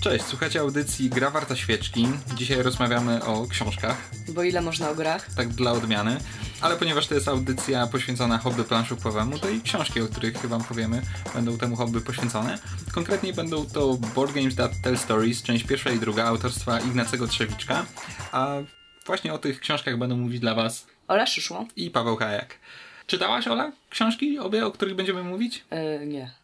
Cześć, słuchacie audycji Gra Warta Świeczki. Dzisiaj rozmawiamy o książkach. Bo ile można o grach? Tak dla odmiany. Ale ponieważ to jest audycja poświęcona hobby planszówkowemu, to i książki, o których wam powiemy, będą temu hobby poświęcone. Konkretnie będą to Board Games That Tell Stories, część pierwsza i druga, autorstwa Ignacego Trzewiczka. A właśnie o tych książkach będą mówić dla was Ola Szyszło? i Paweł Kajak. Czytałaś, Ola, książki obie, o których będziemy mówić? Yy, nie.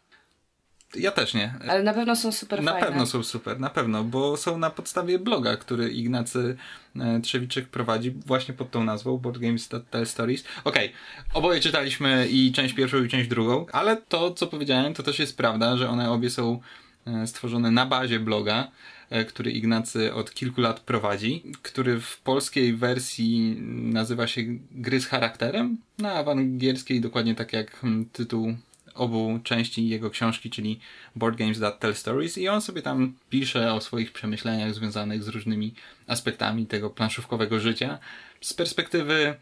Ja też nie. Ale na pewno są super Na fajne. pewno są super, na pewno, bo są na podstawie bloga, który Ignacy e, Trzewiczek prowadzi właśnie pod tą nazwą Board Games That Tell Stories. Okej, oboje czytaliśmy i część pierwszą i część drugą, ale to, co powiedziałem, to też jest prawda, że one obie są e, stworzone na bazie bloga, e, który Ignacy od kilku lat prowadzi, który w polskiej wersji nazywa się Gry z charakterem, no a w angielskiej dokładnie tak jak mm, tytuł obu części jego książki, czyli Board Games That Tell Stories i on sobie tam pisze o swoich przemyśleniach związanych z różnymi aspektami tego planszówkowego życia z perspektywy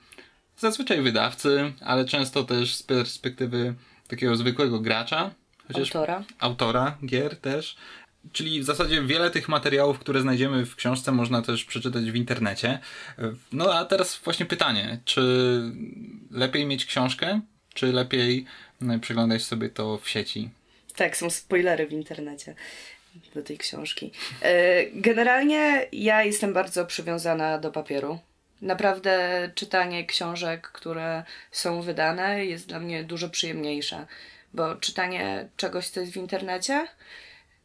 zazwyczaj wydawcy, ale często też z perspektywy takiego zwykłego gracza, Autora. autora gier też. Czyli w zasadzie wiele tych materiałów, które znajdziemy w książce, można też przeczytać w internecie. No a teraz właśnie pytanie, czy lepiej mieć książkę, czy lepiej no, przeglądać sobie to w sieci? Tak, są spoilery w internecie do tej książki. E, Generalnie ja jestem bardzo przywiązana do papieru. Naprawdę czytanie książek, które są wydane, jest dla mnie dużo przyjemniejsze, bo czytanie czegoś, co jest w internecie,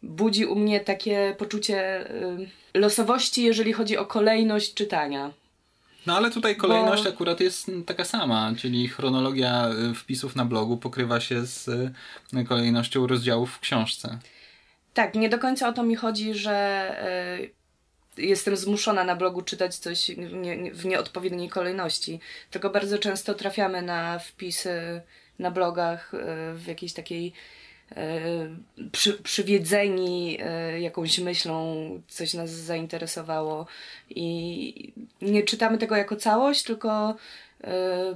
budzi u mnie takie poczucie y, losowości, jeżeli chodzi o kolejność czytania. No ale tutaj kolejność Bo- akurat jest taka sama, czyli chronologia y, wpisów na blogu pokrywa się z y, kolejnością rozdziałów w książce. Tak, nie do końca o to mi chodzi, że y, jestem zmuszona na blogu czytać coś nie, nie, w nieodpowiedniej kolejności. Tylko bardzo często trafiamy na wpisy na blogach y, w jakiejś takiej przy, przywiedzeni y, jakąś myślą, coś nas zainteresowało i nie czytamy tego jako całość, tylko y,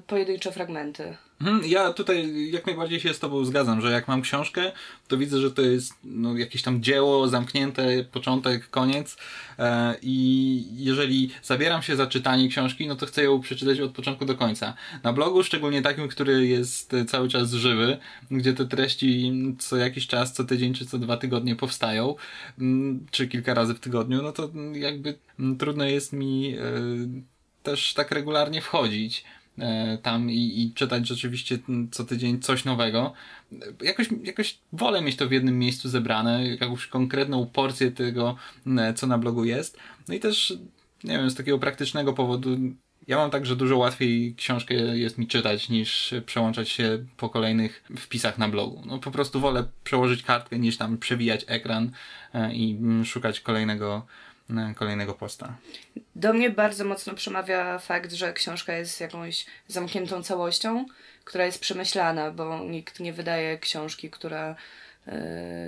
pojedyncze fragmenty. Mhm, Ja tutaj jak najbardziej się z Tobą zgadzam, że jak mam książkę, to widzę, że to jest no, jakieś tam dzieło zamknięte, początek, koniec. E, I jeżeli zabieram się za czytanie książki, no to chcę ją przeczytać od początku do końca. Na blogu, szczególnie takim, który jest e, cały czas żywy, gdzie te treści co jakiś czas, co tydzień czy co dwa tygodnie powstają, mm, czy kilka razy w tygodniu, no to jakby mm, trudno jest mi e, też tak regularnie wchodzić tam i, i czytać rzeczywiście co tydzień coś nowego. E, Jakoś, jakoś wolę mieć to w jednym miejscu zebrane, jakąś konkretną porcję tego, co na blogu jest. No i też, nie wiem, z takiego praktycznego powodu, ja mam tak, że dużo łatwiej książkę jest mi czytać niż przełączać się po kolejnych wpisach na blogu. No po prostu wolę przełożyć kartkę niż tam przewijać ekran e, i szukać kolejnego, e, kolejnego posta. Do mnie bardzo mocno przemawia fakt, że książka jest jakąś zamkniętą całością, która jest przemyślana, bo nikt nie wydaje książki, która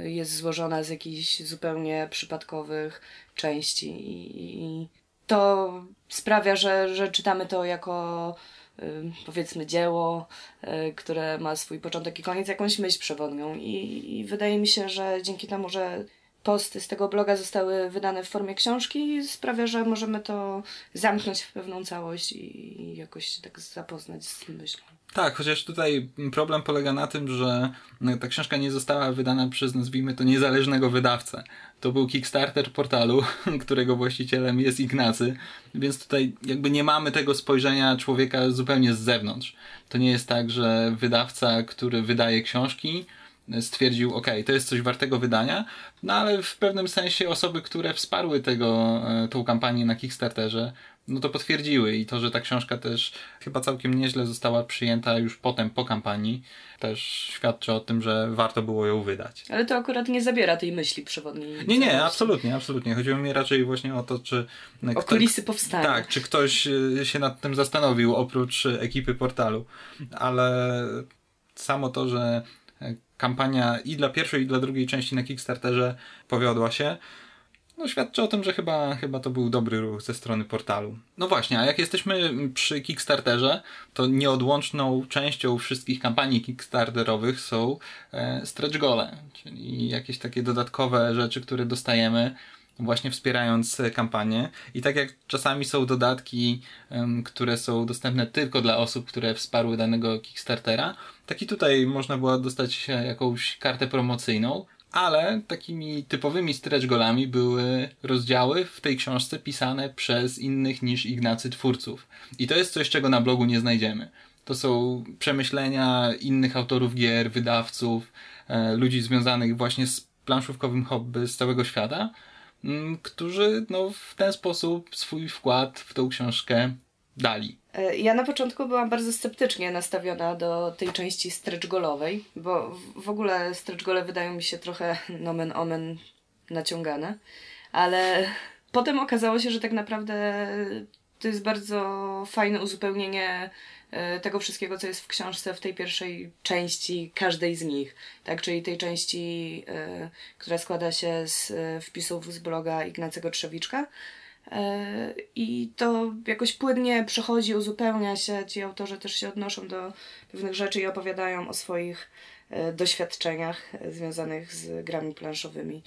y, jest złożona z jakichś zupełnie przypadkowych części. I, to sprawia, że, że czytamy to jako y, powiedzmy dzieło, y, które ma swój początek i koniec, jakąś myśl przewodnią. I, I wydaje mi się, że dzięki temu, że posty z tego bloga zostały wydane w formie książki, sprawia, że możemy to zamknąć w pewną całość i, i jakoś się tak zapoznać z tym myślą. Tak, chociaż tutaj problem polega na tym, że no, ta książka nie została wydana przez, nazwijmy to, niezależnego wydawcę. To był Kickstarter portalu, którego właścicielem jest Ignacy, więc tutaj jakby nie mamy tego spojrzenia człowieka zupełnie z zewnątrz. To nie jest tak, że wydawca, który wydaje książki, stwierdził, ok, to jest coś wartego wydania, no ale w pewnym sensie osoby, które wsparły tego, e, tą kampanię na Kickstarterze, no to potwierdziły i to, że ta książka też chyba całkiem nieźle została przyjęta już potem po kampanii, też świadczy o tym, że warto było ją wydać. Ale to akurat nie zabiera tej myśli przewodniej. Nie, nie, absolutnie, absolutnie. Chodziło mi raczej właśnie o to, czy... O kulisy powstania. Tak, czy ktoś e, się nad tym zastanowił oprócz e, ekipy portalu. Ale samo to, że e, kampania i dla pierwszej, i dla drugiej części na Kickstarterze powiodła się, no świadczy o tym, że chyba, chyba to był dobry ruch ze strony portalu. No właśnie, a jak jesteśmy przy Kickstarterze, to nieodłączną częścią wszystkich kampanii Kickstarterowych są e, stretch gole, czyli jakieś takie dodatkowe rzeczy, które dostajemy właśnie wspierając kampanię. I tak jak czasami są dodatki, które są dostępne tylko dla osób, które wsparły danego Kickstartera, tak i tutaj można było dostać jakąś kartę promocyjną, ale takimi typowymi stretch golami były rozdziały w tej książce pisane przez innych niż Ignacy twórców. I to jest coś, czego na blogu nie znajdziemy. To są przemyślenia innych autorów gier, wydawców, e, ludzi związanych właśnie z planszówkowym hobby z całego świata, którzy no, w ten sposób swój wkład w tą książkę dali. E, ja na początku byłam bardzo sceptycznie nastawiona do tej części stretch golowej, bo w ogóle stretch gole wydają mi się trochę nomen omen naciągane, ale potem okazało się, że tak naprawdę to jest bardzo fajne uzupełnienie e, tego wszystkiego, co jest w książce w tej pierwszej części każdej z nich. Tak, czyli tej części, e, która składa się z wpisów z bloga Ignacego Trzewiczka, E, I to jakoś płynnie przechodzi, uzupełnia się. Ci autorzy też się odnoszą do pewnych rzeczy i opowiadają o swoich e, doświadczeniach związanych z grami planszowymi.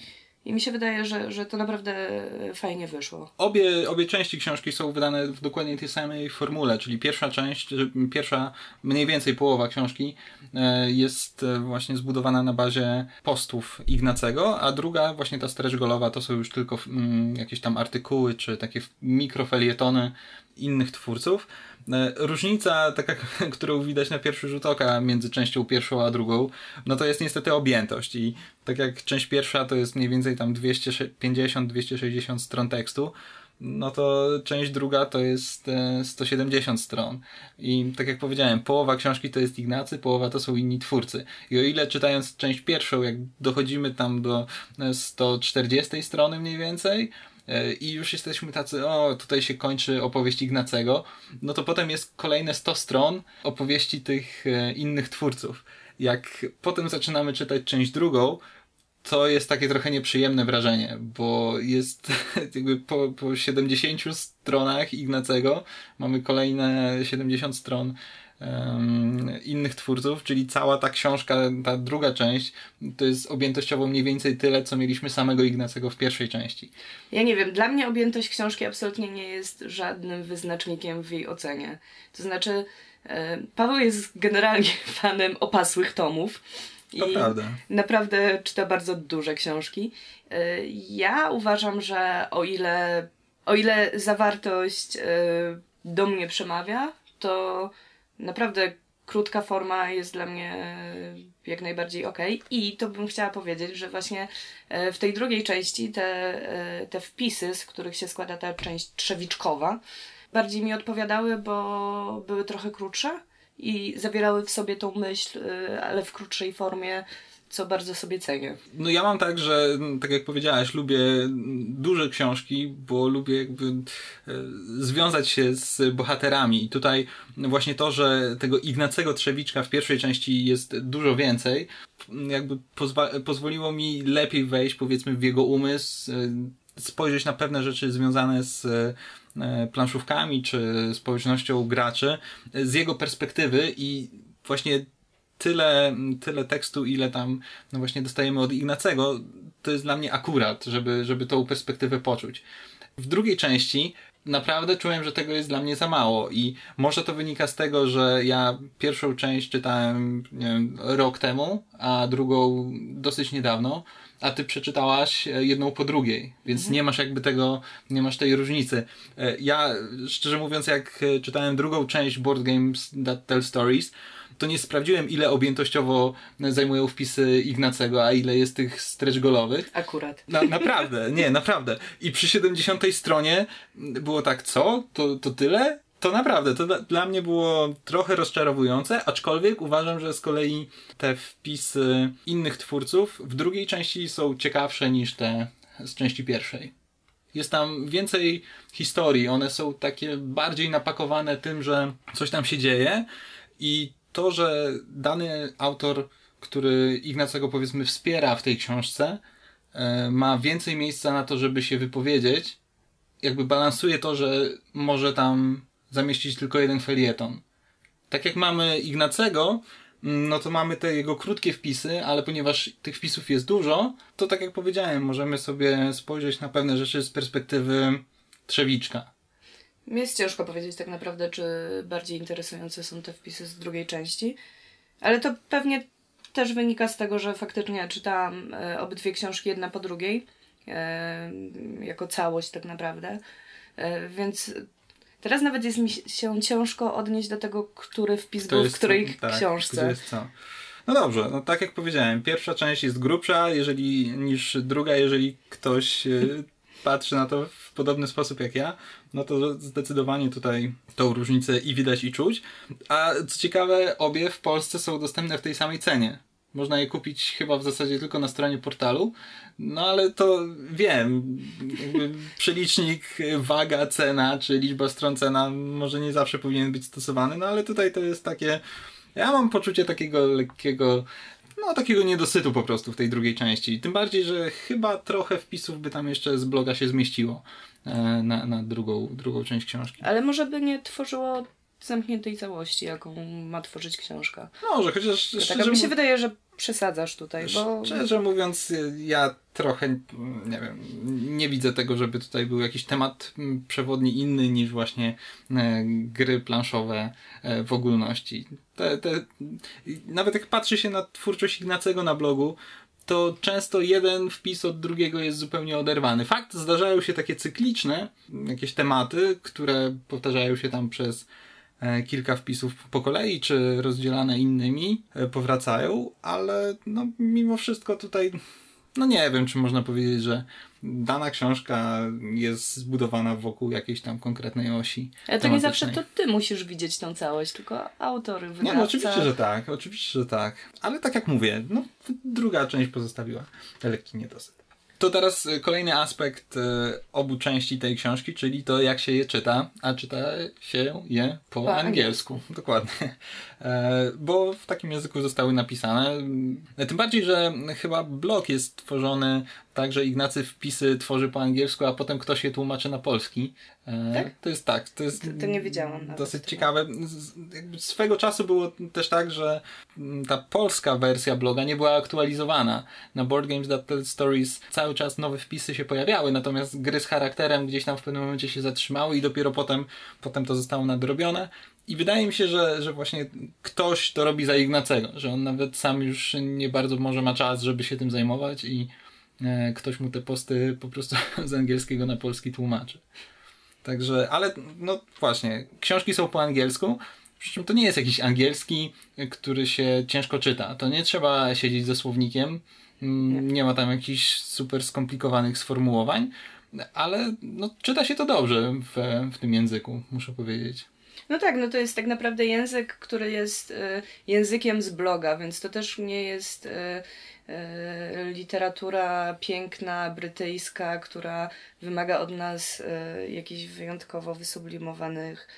I mi się wydaje, że, że to naprawdę fajnie wyszło. Obie, obie części książki są wydane w dokładnie tej samej formule, czyli pierwsza część, pierwsza mniej więcej połowa książki e, jest e, właśnie zbudowana na bazie postów Ignacego, a druga, właśnie ta stretch golowa, to są już tylko mm, jakieś tam artykuły, czy takie mikrofelietony innych twórców. E, różnica, taka, którą widać na pierwszy rzut oka między częścią pierwszą a drugą, no to jest niestety objętość i tak jak część pierwsza to jest mniej więcej tam 250-260 stron tekstu, no to część druga to jest 170 e, stron. I tak jak powiedziałem, połowa książki to jest Ignacy, połowa to są inni twórcy. I o ile czytając część pierwszą, jak dochodzimy tam do 140 e, strony mniej więcej, i już jesteśmy tacy, o, tutaj się kończy opowieść Ignacego, no to potem jest kolejne 100 stron opowieści tych e, innych twórców. Jak potem zaczynamy czytać część drugą, to jest takie trochę nieprzyjemne wrażenie, bo jest jakby po, po 70 stronach Ignacego mamy kolejne 70 stron innych twórców, czyli cała ta książka, ta druga część, to jest objętościowo mniej więcej tyle, co mieliśmy samego Ignacego w pierwszej części. Ja nie wiem, dla mnie objętość książki absolutnie nie jest żadnym wyznacznikiem w jej ocenie. To znaczy, e, Paweł jest generalnie fanem opasłych tomów. I prawda. naprawdę czyta bardzo duże książki. E, ja uważam, że o ile, o ile zawartość e, do mnie przemawia, to naprawdę krótka forma jest dla mnie jak najbardziej ok. I to bym chciała powiedzieć, że właśnie e, w tej drugiej części te, e, te wpisy, z których się składa ta część trzewiczkowa, bardziej mi odpowiadały, bo były trochę krótsze i zawierały w sobie tą myśl, e, ale w krótszej formie co bardzo sobie cenię. No ja mam tak, że tak jak powiedziałaś, lubię duże książki, bo lubię jakby e, związać się z bohaterami i tutaj właśnie to, że tego Ignacego Trzewiczka w pierwszej części jest dużo więcej, jakby pozwa- pozwoliło mi lepiej wejść powiedzmy w jego umysł, e, spojrzeć na pewne rzeczy związane z e, planszówkami czy społecznością graczy z jego perspektywy i właśnie tyle, tyle tekstu, ile tam no właśnie dostajemy od Ignacego, to jest dla mnie akurat, żeby, żeby tą perspektywę poczuć. W drugiej części naprawdę czułem, że tego jest dla mnie za mało i może to wynika z tego, że ja pierwszą część czytałem wiem, rok temu, a drugą dosyć niedawno, a ty przeczytałaś jedną po drugiej, więc mhm. nie masz jakby tego, nie masz tej różnicy. E, ja, szczerze mówiąc, jak czytałem drugą część Board Games That Tell Stories, to nie sprawdziłem, ile objętościowo zajmują wpisy Ignacego, a ile jest tych stretch golowych. Akurat. Na, naprawdę, nie, naprawdę. I przy 70 stronie było tak, co? To, to tyle? To naprawdę, to dla, dla mnie było trochę rozczarowujące, aczkolwiek uważam, że z kolei te wpisy innych twórców w drugiej części są ciekawsze niż te z części pierwszej. Jest tam więcej historii, one są takie bardziej napakowane tym, że coś tam się dzieje i to, że dany autor, który Ignacego powiedzmy wspiera w tej książce, e, ma więcej miejsca na to, żeby się wypowiedzieć, jakby balansuje to, że może tam zamieścić tylko jeden felieton. Tak jak mamy Ignacego, mm, no to mamy te jego krótkie wpisy, ale ponieważ tych wpisów jest dużo, to tak jak powiedziałem, możemy sobie spojrzeć na pewne rzeczy z perspektywy Trzewiczka. Jest ciężko powiedzieć tak naprawdę, czy bardziej interesujące są te wpisy z drugiej części, ale to pewnie też wynika z tego, że faktycznie czytałam e, obydwie książki jedna po drugiej, e, jako całość tak naprawdę, e, więc teraz nawet jest mi się ciężko odnieść do tego, który wpis był jest w której tak, książce. jest co. No dobrze, no tak jak powiedziałem, pierwsza część jest grubsza jeżeli, niż druga, jeżeli ktoś patrzy na to w podobny sposób jak ja, no to zdecydowanie tutaj tą różnicę i widać i czuć. A co ciekawe, obie w Polsce są dostępne w tej samej cenie. Można je kupić chyba w zasadzie tylko na stronie portalu. No ale to wiem, przelicznik waga, cena, czy liczba stron cena może nie zawsze powinien być stosowany, no ale tutaj to jest takie, ja mam poczucie takiego lekkiego, no takiego niedosytu po prostu w tej drugiej części. Tym bardziej, że chyba trochę wpisów by tam jeszcze z bloga się zmieściło e, na, na drugą, drugą część książki. Ale może by nie tworzyło zamkniętej całości, jaką ma tworzyć książka. Może, chociaż Tak, szczerze, mi się wydaje, że przesadzasz tutaj, bo... szczerze mówiąc, ja trochę, mm, nie wiem, nie widzę tego, żeby tutaj był jakiś temat mm, przewodni inny niż właśnie e, gry planszowe e, w ogólności. Te, te, nawet jak patrzy się na twórczość Ignacego na blogu, to często jeden wpis od drugiego jest zupełnie oderwany. Fakt, zdarzają się takie cykliczne jakieś tematy, które powtarzają się tam przez e, kilka wpisów po kolei, czy rozdzielane innymi, powracają, ale no mimo wszystko tutaj no nie wiem, czy można powiedzieć, że dana książka jest zbudowana wokół jakiejś tam konkretnej osi. Ale to nie zawsze to ty musisz widzieć tą całość, tylko autor, wydawca. Nie, no oczywiście, że tak, oczywiście, że tak. Ale tak jak mówię, no druga część pozostawiła lekki niedosyt. To teraz y, kolejny aspekt y, obu części tej książki, czyli to jak się je czyta, a czyta się je po, Po angielsku. Dokładnie. E, bo w takim języku zostały napisane. Tym bardziej, że chyba blog jest tworzony tak, że Ignacy wpisy tworzy po angielsku, a potem ktoś je tłumaczy na polski. E, Tak? To jest tak. To jest To- to nie wiedziałam Dosyć tego. ciekawe. Swego czasu było też tak, że mm, ta polska wersja bloga nie była aktualizowana. Na Board Games That Tell Stories cały czas nowe wpisy się pojawiały, natomiast gry z charakterem gdzieś tam w pewnym momencie się zatrzymały i dopiero potem, potem to zostało nadrobione. I wydaje mi się, że, że właśnie ktoś to robi za Ignacego, że on nawet sam już nie bardzo może ma czas, żeby się tym zajmować i ktoś mu te posty po prostu z angielskiego na polski tłumaczy. Także, ale no właśnie, książki są po angielsku, przy czym to nie jest jakiś angielski, który się ciężko czyta. To nie trzeba siedzieć ze słownikiem, mm, nie ma tam jakichś super skomplikowanych sformułowań, ale no, czyta się to dobrze w, w tym języku, muszę powiedzieć. No tak, no to jest tak naprawdę język, który jest y, językiem z bloga, więc to też nie jest y, y, literatura piękna, brytyjska, która wymaga od nas jakichś wyjątkowo wysublimowanych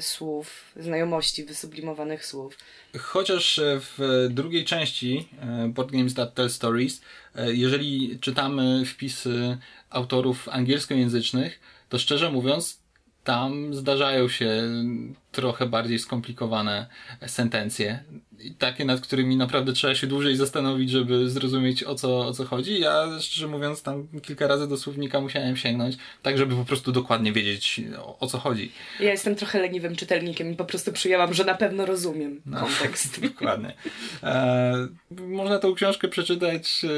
słów, znajomości wysublimowanych słów. Chociaż e, w drugiej części e, Board Games That Tell Stories, e, jeżeli czytamy wpisy autorów angielskojęzycznych, to szczerze mówiąc, tam zdarzają się trochę bardziej skomplikowane sentencje. I takie, nad którymi naprawdę trzeba się dłużej zastanowić, żeby zrozumieć o co, o co chodzi. Ja szczerze mówiąc, tam kilka razy do słownika musiałem sięgnąć, tak żeby po prostu dokładnie wiedzieć o, o co chodzi. Ja jestem trochę leniwym czytelnikiem i po prostu przyjęłam, że na pewno rozumiem No. kontekst. Dokładnie. E, można tą książkę przeczytać e,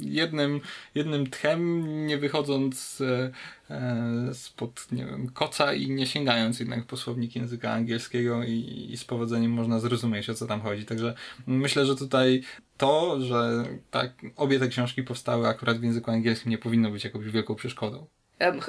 jednym, jednym tchem, nie wychodząc e, spod nie wiem, koca i nie sięgając jednak po słownik języka angielskiego i, i z powodzeniem można zrozumieć o co tam chodzi. Także myślę, że tutaj to, że tak, obie te książki powstały akurat w języku angielskim nie powinno być jakąś wielką przeszkodą.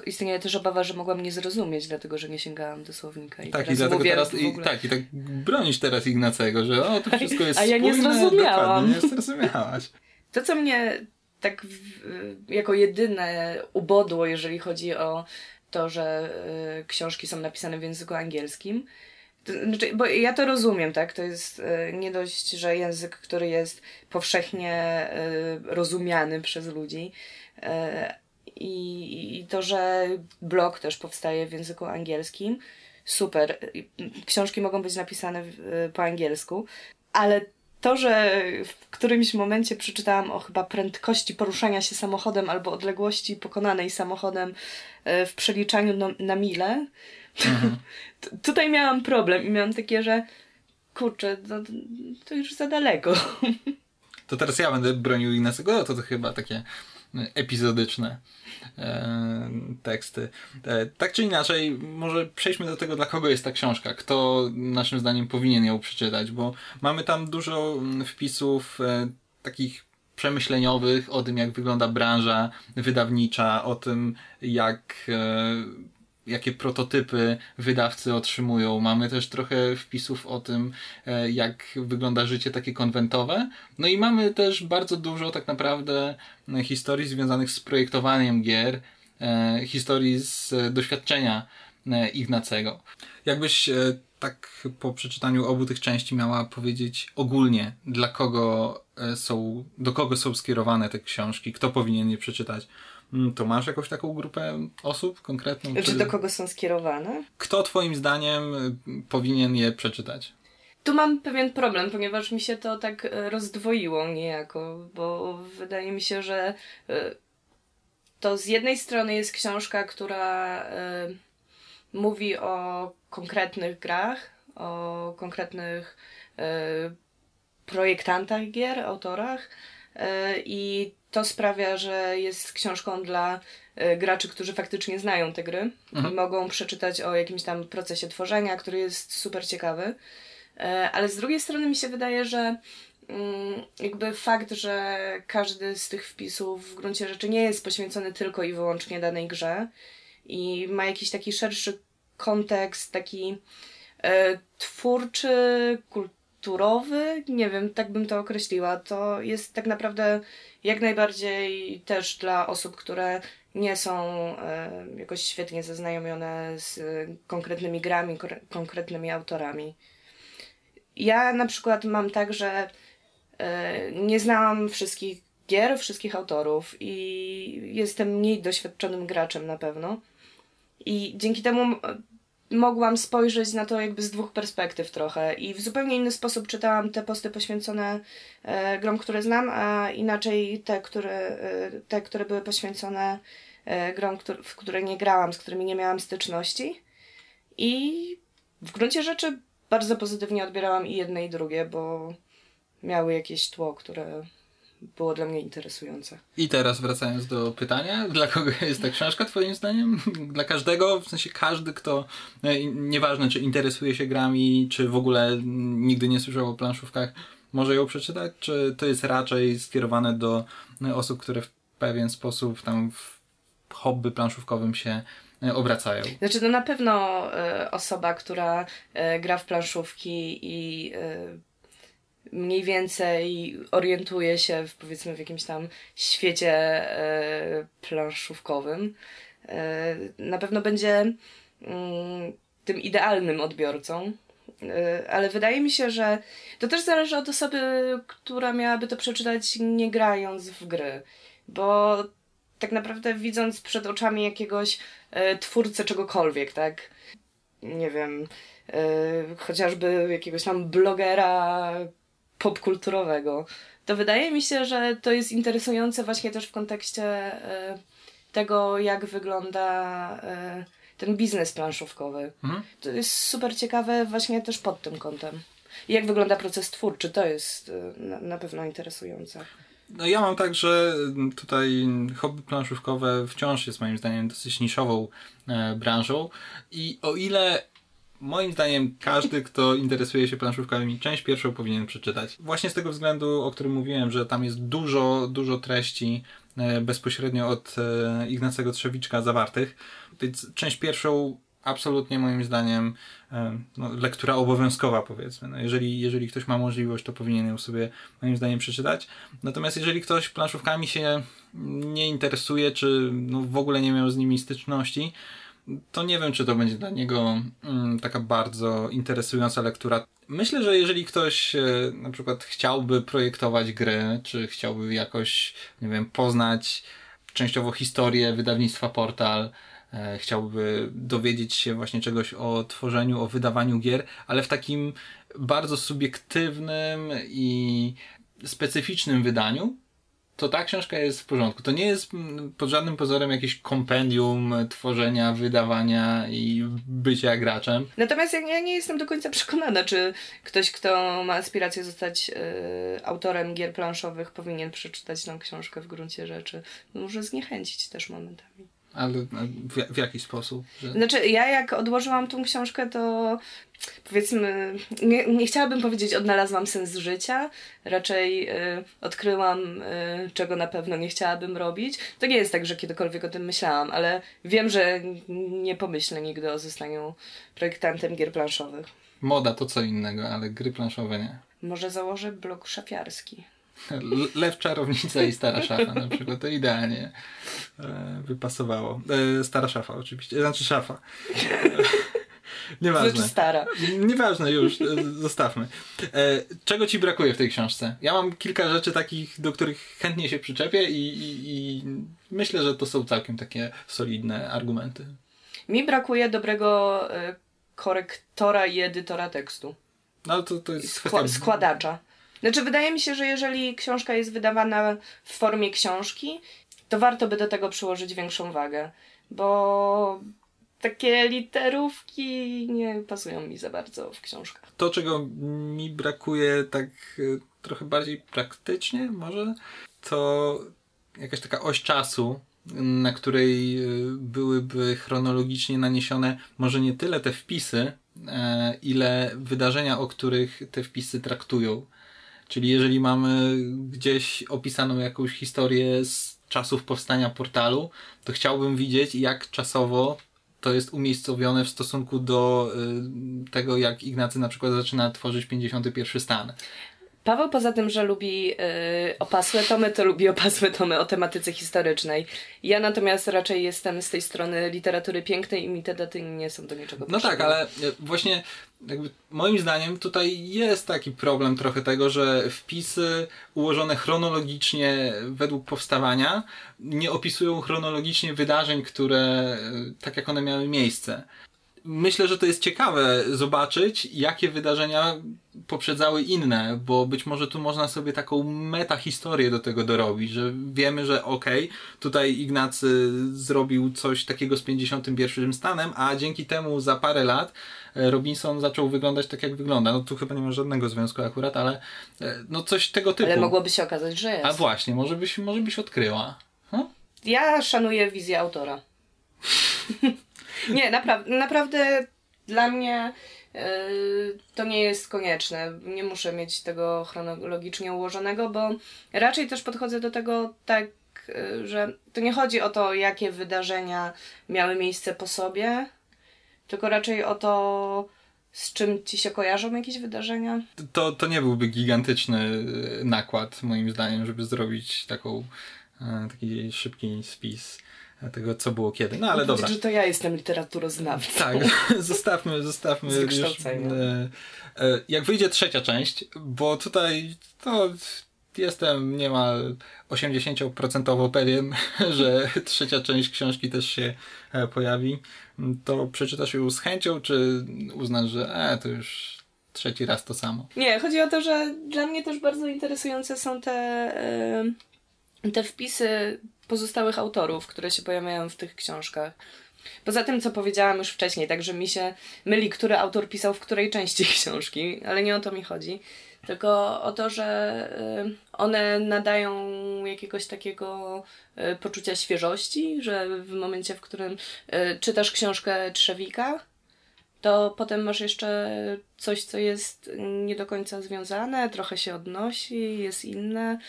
Istnieje też obawa, że mogłam nie zrozumieć, dlatego że nie sięgałam do słownika. I Tak, i dlatego teraz, i, tak, i tak bronisz teraz Ignacego, że o, to wszystko jest A ja nie zrozumiałam. Dokładnie, nie zrozumiałaś. To, co mnie tak w, jako jedyne ubodło, jeżeli chodzi o to, że y, książki są napisane w języku angielskim, Znaczy, bo ja to rozumiem, tak? To jest y, nie dość, że język, który jest powszechnie y, rozumiany przez ludzi. Y, i, I to, że blog też powstaje w języku angielskim, super. Książki mogą być napisane po angielsku, ale to, że w którymś momencie przeczytałam o chyba prędkości poruszania się samochodem albo odległości pokonanej samochodem w przeliczaniu na, na mile, Mhm. Tutaj miałam problem i miałam takie, że kurczę, to, to już za daleko. To teraz ja będę bronił Inesego, to, to chyba takie epizodyczne e, teksty. E, tak czy inaczej, może przejdźmy do tego, dla kogo jest ta książka, kto naszym zdaniem powinien ją przeczytać, bo mamy tam dużo wpisów e, takich przemyśleniowych o tym, jak wygląda branża wydawnicza, o tym, jak e, jakie prototypy wydawcy otrzymują. Mamy też trochę wpisów o tym, e, jak wygląda życie takie konwentowe. No i mamy też bardzo dużo tak naprawdę e, historii związanych z projektowaniem gier, e, historii z doświadczenia Ignacego. Jakbyś tak po przeczytaniu obu tych części miała powiedzieć ogólnie, dla kogo są, do kogo są skierowane te książki, kto powinien je przeczytać? Mm, to masz jakąś taką grupę osób konkretną? Czy, czy do kogo są skierowane? Kto Twoim zdaniem y, powinien je przeczytać? Tu mam pewien problem, ponieważ mi się to tak y, rozdwoiło niejako, bo wydaje mi się, że y, to z jednej strony jest książka, która mówi o konkretnych grach, o konkretnych projektantach gier, autorach i to sprawia, że jest książką dla y, graczy, którzy faktycznie znają te gry mhm. i mogą przeczytać o jakimś tam procesie tworzenia, który jest super ciekawy. E, ale z drugiej strony mi się wydaje, że mm, jakby fakt, że każdy z tych wpisów w gruncie rzeczy nie jest poświęcony tylko i wyłącznie danej grze i ma jakiś taki szerszy kontekst, taki e, twórczy, kulturalny, kulturowy, nie wiem, tak bym to określiła. To jest tak naprawdę jak najbardziej też dla osób, które nie są e, jakoś świetnie zaznajomione z konkretnymi grami, konkretnymi autorami. Ja na przykład mam tak, że e, nie znałam wszystkich gier, wszystkich autorów i jestem mniej doświadczonym graczem na pewno. I dzięki temu mogłam spojrzeć na to jakby z dwóch perspektyw trochę i w zupełnie inny sposób czytałam te posty poświęcone e, grom, które znam, a inaczej te, które, e, te, które były poświęcone e, grom, w które nie grałam, z którymi nie miałam styczności. I w gruncie rzeczy bardzo pozytywnie odbierałam i jedne i drugie, bo miały jakieś tło, które było dla mnie interesujące. I teraz wracając do pytania, dla kogo jest ta książka twoim zdaniem? Dla każdego, w sensie każdy, kto e, nieważne czy interesuje się grami, czy w ogóle nigdy nie słyszał o planszówkach, może ją przeczytać, czy to jest raczej skierowane do e, osób, które w pewien sposób tam w hobby planszówkowym się e, obracają. Znaczy, no na pewno y, osoba, która y, gra w planszówki i y, mniej więcej orientuje się w, powiedzmy w jakimś tam świecie e, planszówkowym, e, na pewno będzie mm, tym idealnym odbiorcą. E, ale wydaje mi się, że to też zależy od osoby, która miałaby to przeczytać nie grając w gry. Bo tak naprawdę widząc przed oczami jakiegoś e, twórcę czegokolwiek, tak? Nie wiem, e, chociażby jakiegoś tam blogera, popkulturowego. To wydaje mi się, że to jest interesujące właśnie też w kontekście e, tego, jak wygląda e, ten biznes planszówkowy. Mhm. To jest super ciekawe właśnie też pod tym kątem. I jak wygląda proces twórczy, to jest e, na, pewno interesujące. No ja mam tak, że tutaj hobby planszówkowe wciąż jest moim zdaniem dosyć niszową branżą i o ile moim zdaniem każdy, kto interesuje się planszówkami, część pierwszą powinien przeczytać. Właśnie z tego względu, o którym mówiłem, że tam jest dużo, dużo treści e, bezpośrednio od e, Ignacego Trzewiczka zawartych. Więc część pierwszą absolutnie moim zdaniem e, no, lektura obowiązkowa powiedzmy. No, jeżeli, jeżeli ktoś ma możliwość, to powinien ją sobie moim zdaniem przeczytać. Natomiast jeżeli ktoś planszówkami się nie interesuje, czy no, w ogóle nie miał z nimi styczności, to nie wiem, czy to będzie dla niego mm, taka bardzo interesująca lektura. Myślę, że jeżeli ktoś e, na przykład chciałby projektować gry, czy chciałby jakoś, nie wiem, poznać częściowo historię wydawnictwa Portal, e, chciałby dowiedzieć się właśnie czegoś o tworzeniu, o wydawaniu gier, ale w takim bardzo subiektywnym i specyficznym wydaniu, to ta książka jest w porządku. To nie jest pod żadnym pozorem jakieś kompendium tworzenia, wydawania i bycia graczem. Natomiast ja nie jestem do końca przekonana, czy ktoś, kto ma aspirację zostać y, autorem gier planszowych, powinien przeczytać tą książkę w gruncie rzeczy. Może zniechęcić też momentami. Ale w, w jaki sposób? Że... Znaczy, ja jak odłożyłam tą książkę, to powiedzmy, nie, nie chciałabym powiedzieć, odnalazłam sens życia, raczej y, odkryłam, y, czego na pewno nie chciałabym robić. To nie jest tak, że kiedykolwiek o tym myślałam, ale wiem, że nie pomyślę nigdy o zostaniu projektantem gier planszowych. Moda to co innego, ale gry planszowe nie. Może założę blog szafiarski. Lew czarownica i stara szafa na przykład. To idealnie e, wypasowało. E, stara szafa oczywiście. Znaczy szafa. Nieważne. Rzecz stara. Nieważne, już, e, zostawmy. Czego ci brakuje w tej książce? Ja mam kilka rzeczy takich, do których chętnie się przyczepię i, i, i myślę, że to są całkiem takie solidne argumenty. Mi brakuje dobrego korektora i edytora tekstu. No to, to jest Skła składacza. Znaczy, wydaje mi się, że jeżeli książka jest wydawana w formie książki, to warto by do tego przyłożyć większą wagę, bo takie literówki nie pasują mi za bardzo w książkach. To, czego mi brakuje tak y, trochę bardziej praktycznie może, to jakaś taka oś czasu, na której y, byłyby chronologicznie naniesione może nie tyle te wpisy, e, ile wydarzenia, o których te wpisy traktują. Czyli jeżeli mamy gdzieś opisaną jakąś historię z czasów powstania portalu, to chciałbym widzieć, jak czasowo to jest umiejscowione w stosunku do y, tego, jak Ignacy na przykład zaczyna tworzyć 51 stan. Paweł poza tym, że lubi yy, opasłe tomy, to lubi opasłe tomy o tematyce historycznej. Ja natomiast raczej jestem z tej strony literatury pięknej i mi te daty nie są do niczego No tak, ale e, właśnie moim zdaniem tutaj jest taki problem trochę tego, że wpisy ułożone chronologicznie według powstawania nie opisują chronologicznie wydarzeń, które e, tak jak one miały miejsce myślę, że to jest ciekawe zobaczyć, jakie wydarzenia poprzedzały inne, bo być może tu można sobie taką metahistorię do tego dorobić, że wiemy, że okej, okay, tutaj Ignacy zrobił coś takiego z 51 stanem, a dzięki temu za parę lat e, Robinson zaczął wyglądać tak, jak wygląda. No tu chyba nie ma żadnego związku akurat, ale e, no coś tego typu. Ale mogłoby się okazać, że jest. A właśnie, może byś, może byś odkryła. Hm? Ja szanuję wizję autora. Nie, napra naprawdę dla mnie yy, to nie jest konieczne. Nie muszę mieć tego chronologicznie ułożonego, bo raczej też podchodzę do tego tak, yy, że to nie chodzi o to, jakie wydarzenia miały miejsce po sobie, tylko raczej o to, z czym ci się kojarzą jakieś wydarzenia? To, to nie byłby gigantyczny y, nakład, moim zdaniem, żeby zrobić taką, e, taki szybki spis tego, co było kiedy. No ale dobra. że to ja jestem literaturoznawcą. Tak, zostawmy, zostawmy już. E, e, jak wyjdzie trzecia część, bo tutaj to jestem niemal 80% pewien, że trzecia część książki też się e, pojawi, to przeczytasz ją z chęcią, czy uznasz, że e, to już trzeci raz to samo? Nie, chodzi o to, że dla mnie też bardzo interesujące są te, te wpisy pozostałych autorów, które się pojawiają w tych książkach. Poza tym, co powiedziałam już wcześniej, także mi się myli, który autor pisał w której części książki, ale nie o to mi chodzi. Tylko o to, że y, one nadają jakiegoś takiego y, poczucia świeżości, że w momencie, w którym y, czytasz książkę Trzewika, to potem masz jeszcze coś, co jest nie do końca związane, trochę się odnosi, jest inne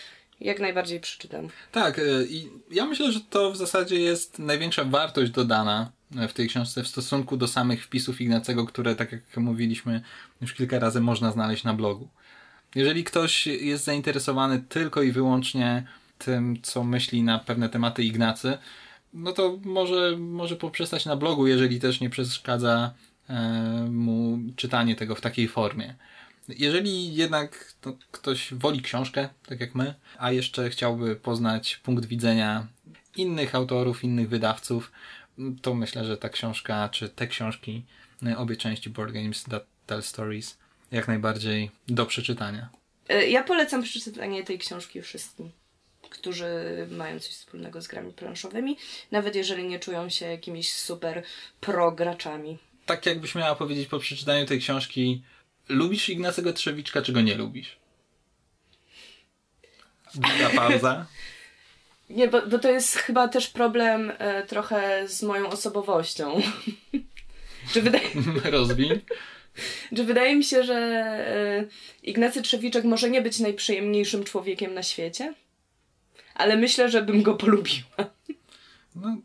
jak najbardziej przeczytam. Tak, y, i ja myślę, że to w zasadzie jest największa wartość dodana w tej książce w stosunku do samych wpisów Ignacego, które, tak jak mówiliśmy już kilka razy, można znaleźć na blogu. Jeżeli ktoś jest zainteresowany tylko i wyłącznie tym, co myśli na pewne tematy Ignacy, no to może, może poprzestać na blogu, jeżeli też nie przeszkadza e, mu czytanie tego w takiej formie. Jeżeli jednak to ktoś woli książkę, tak jak my, a jeszcze chciałby poznać punkt widzenia innych autorów, innych wydawców, to myślę, że ta książka, czy te książki, e, obie części Board Games That Tell Stories, jak najbardziej do przeczytania. E, ja polecam przeczytanie tej książki wszystkim, którzy mają coś wspólnego z grami planszowymi, nawet jeżeli nie czują się jakimiś super pro graczami. Tak jakbyś miała powiedzieć po przeczytaniu tej książki, lubisz Ignacego Trzewiczka, czy go nie lubisz? Długa pauza. Nie, bo, bo to jest chyba też problem e, trochę z moją osobowością. że wydaje... Rozwij. Że wydaje mi się, że e, Ignacy Trzewiczek może nie być najprzyjemniejszym człowiekiem na świecie, ale myślę, że bym go polubiła. No,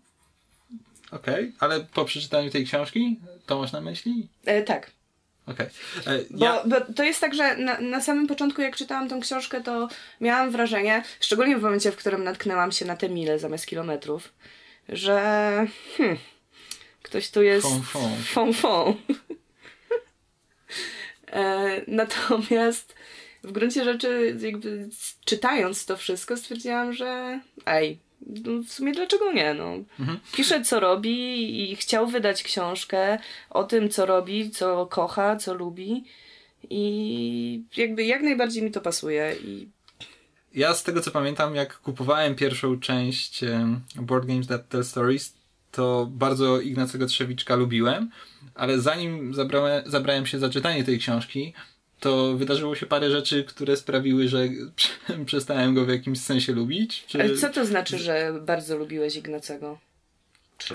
okej, okay. ale po przeczytaniu tej książki to masz na myśli? E, tak. Okay. E, ja... Bo, bo, to jest tak, że na, na samym początku, jak czytałam tą książkę, to miałam wrażenie, szczególnie w momencie, w którym natknęłam się na te mile zamiast kilometrów, że hmm, ktoś tu jest fą, fą. e, natomiast w gruncie rzeczy, jakby czytając to wszystko, stwierdziłam, że ej, w sumie dlaczego nie? No. Mhm. Pisze, co robi i chciał wydać książkę o tym, co robi, co kocha, co lubi. I jakby jak najbardziej mi to pasuje. I... Ja z tego co pamiętam, jak kupowałem pierwszą część Board Games That Tell Stories, to bardzo Ignacego Trzewiczka lubiłem, ale zanim zabrałem, zabrałem się za czytanie tej książki, to wydarzyło się parę rzeczy, które sprawiły, że przestałem go w jakimś sensie lubić. Czy... Ale co to znaczy, że bardzo lubiłeś Ignacego?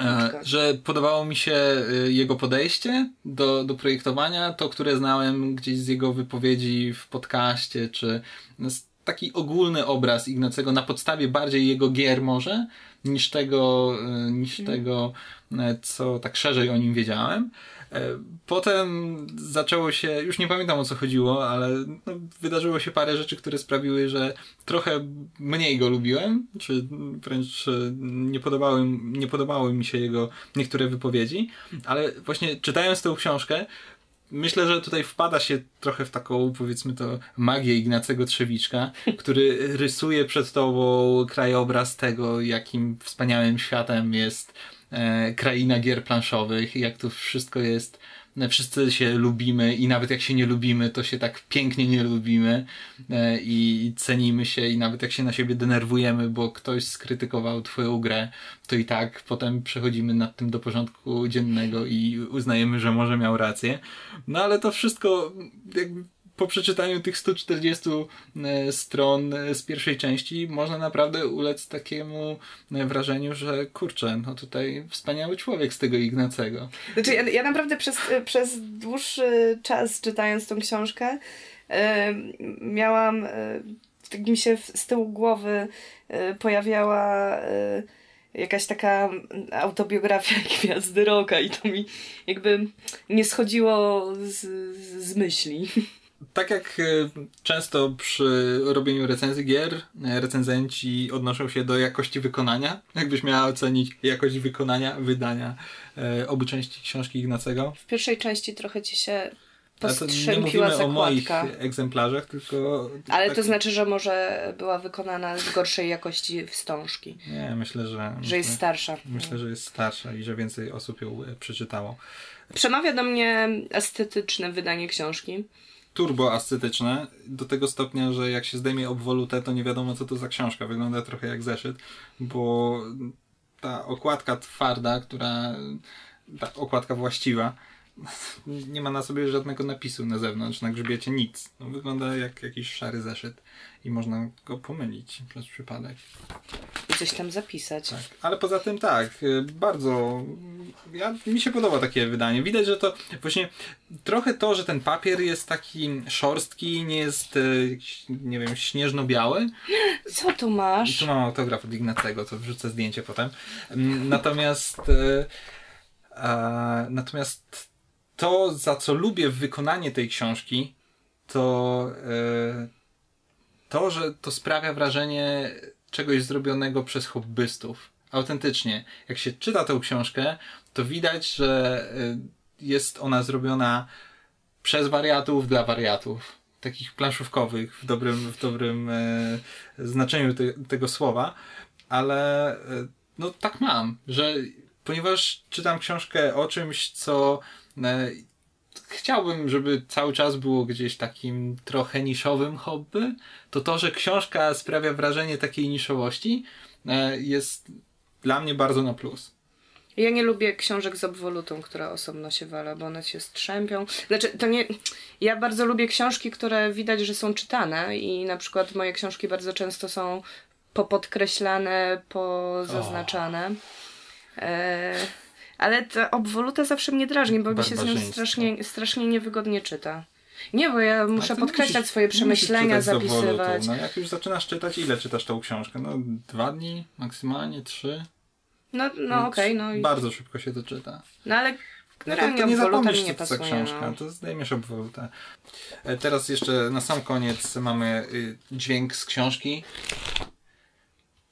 E, że podobało mi się y, jego podejście do, do projektowania, to które znałem gdzieś z jego wypowiedzi w podcaście, czy taki ogólny obraz Ignacego na podstawie bardziej jego gier może, niż tego, y, niż hmm. tego e, co tak szerzej o nim wiedziałem. E, potem zaczęło się, już nie pamiętam o co chodziło, ale no, wydarzyło się parę rzeczy, które sprawiły, że trochę mniej go lubiłem, czy wręcz e, nie podobały, nie podobały mi się jego niektóre wypowiedzi, ale właśnie czytając tę książkę, myślę, że tutaj wpada się trochę w taką, powiedzmy to, magię Ignacego Trzewiczka, który rysuje przed tobą krajobraz tego, jakim wspaniałym światem jest kraina gier planszowych, jak tu wszystko jest e, wszyscy się lubimy i nawet jak się nie lubimy, to się tak pięknie nie lubimy e, i cenimy się i nawet jak się na siebie denerwujemy, bo ktoś skrytykował twoją grę, to i tak potem przechodzimy nad tym do porządku dziennego i uznajemy, że może miał rację. No ale to wszystko jakby po przeczytaniu tych 140 e, stron e, z pierwszej części można naprawdę ulec takiemu e, wrażeniu, że kurczę, no tutaj wspaniały człowiek z tego Ignacego. Znaczy ja, ja naprawdę przez, przez dłuższy czas czytając tą książkę miałam, tak mi się z tyłu głowy pojawiała jakaś taka autobiografia Gwiazdy Roka i to mi jakby nie schodziło z, z myśli tak jak e, często przy robieniu recenzji gier, e, recenzenci odnoszą się do jakości wykonania. Jakbyś miała ocenić jakość wykonania, wydania e, obu części książki Ignacego? W pierwszej części trochę ci się postrzępiła zakładka. o moich egzemplarzach, tylko... Ale tak... to znaczy, że może była wykonana z gorszej jakości wstążki. Nie, myślę, że... Że myślę, jest starsza. Myślę, że jest starsza i że więcej osób ją przeczytało. Przemawia do mnie estetyczne wydanie książki turbo ascetyczne, do tego stopnia, że jak się zdejmie obwolutę, to nie wiadomo co to za książka. Wygląda trochę jak zeszyt, bo ta okładka twarda, która ta okładka właściwa, nie ma na sobie żadnego napisu na zewnątrz, na grzbiecie nic. No, wygląda jak jakiś szary zeszyt i można go pomylić przez przypadek. I coś tam zapisać. Tak, ale poza tym tak, y, bardzo ja, mi się podoba takie wydanie. Widać, że to właśnie trochę to, że ten papier jest taki szorstki, nie jest y, nie wiem, śnieżno-biały. Co tu masz? Tu mam autograf od Ignacego, to wrzucę zdjęcie potem. Mm, natomiast y, natomiast to, za co lubię wykonanie tej książki, to to, że to sprawia wrażenie czegoś zrobionego przez hobbystów, autentycznie. Jak się czyta tą książkę, to widać, że y, jest ona zrobiona przez wariatów dla wariatów. Takich planszówkowych w dobrym, w dobrym e, znaczeniu te, tego słowa. Ale e, no tak mam, że ponieważ czytam książkę o czymś, co e, chciałbym, żeby cały czas było gdzieś takim trochę niszowym hobby, to to, że książka sprawia wrażenie takiej niszowości, e, jest dla mnie bardzo na plus. Ja nie lubię książek z obwolutą, która osobno się wala, bo one się strzępią. Znaczy, to nie... Ja bardzo lubię książki, które widać, że są czytane i na przykład moje książki bardzo często są popodkreślane, pozaznaczane. E... Ale ta obwoluta zawsze mnie drażni, bo mi się z nią strasznie, strasznie niewygodnie czyta. Nie, bo ja muszę podkreślać musisz, swoje przemyślenia, zapisywać. No jak już zaczynasz czytać, ile czytasz tą książkę? No dwa dni, maksymalnie trzy. No, no okej, okay, no. Bardzo szybko się to czyta. No ale no to, to nie zapomnisz, nie pasuje, co książka, no. to zdejmiesz obwolutę. E, teraz jeszcze na sam koniec mamy y, dźwięk z książki.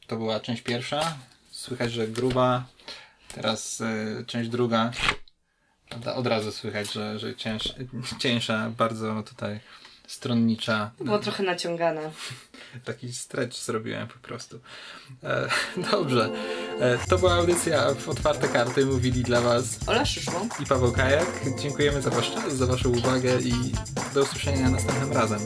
To była część pierwsza. Słychać, że gruba. Teraz y, część druga. Od razu słychać, że, że cięż, cieńsza, bardzo tutaj stronnicza. Było trochę naciągane. Taki stretch zrobiłem po prostu. E, dobrze. E, to była audycja w Otwarte Karty. Mówili dla Was Ola Szyszło i Paweł Kajak. Dziękujemy za Wasz czas, za Waszą uwagę i do usłyszenia następnym razem.